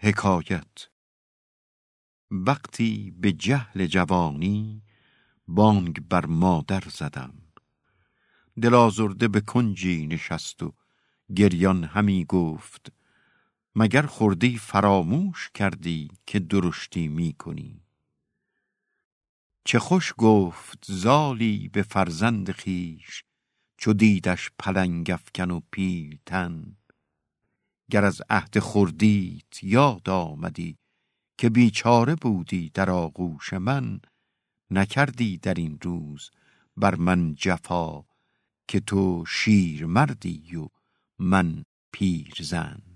حکایت. وقتی به جهل جوانی بانگ بر مادر زدم. دل آزرده به کنجی نشست و گریان همی گفت مگر خوردی فراموش کردی که درشتی می کنی؟ چه خوش گفت زالی به فرزند خیش چو دیدش پلنگ افکن و پیلتن. گر از عهد خردیت یاد آمدی که بیچاره بودی در آغوش من نکردی در این روز بر من جفا که تو شیر مردی و من پیرزن.